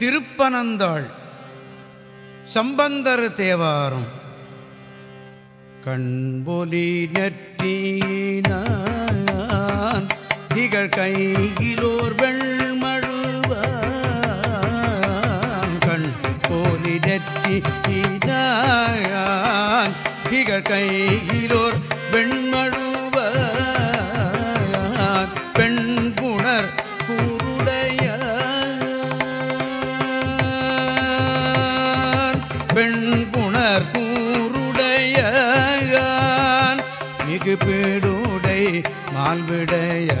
திருப்பனந்தாள். சம்பந்தர் தேவாரம். கண்பொலி நெற்றினான். திகழ் கையிலோர் வெண்மழுவான். கண் போலி நெற்றினான். திகழ் கையிலோர் வெண்மழு பெண் புணர் கூருடைய மிகு பீடுடை மால்விடைய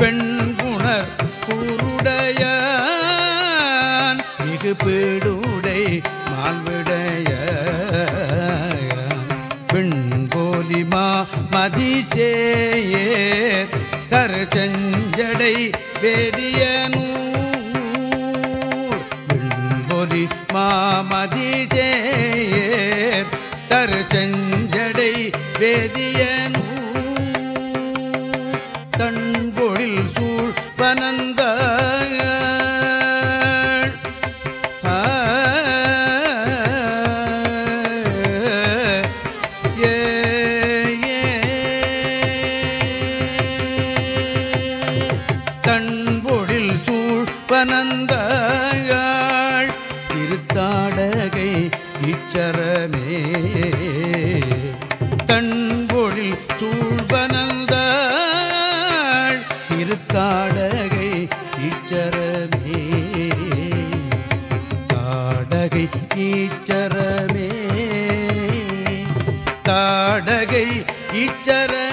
பெண் புணர் கூருடைய மிகு பீடுடை மால்விடைய பெண் போலிமா மதிச்சேயே தரு செஞ்சடை வேதி மாமதிதேர் தரு செஞ்சடை வேதியனூர் தன்பொழில் சூழ் பனந்த ஏ. தன்பொழில் சூழ் இச்சரமே தன்பொழில் சூழ்பனந்தாள் திருத்தாடகை இச்சரமே தாடகை ஈச்சரமே. தாடகை ஈச்சரமே.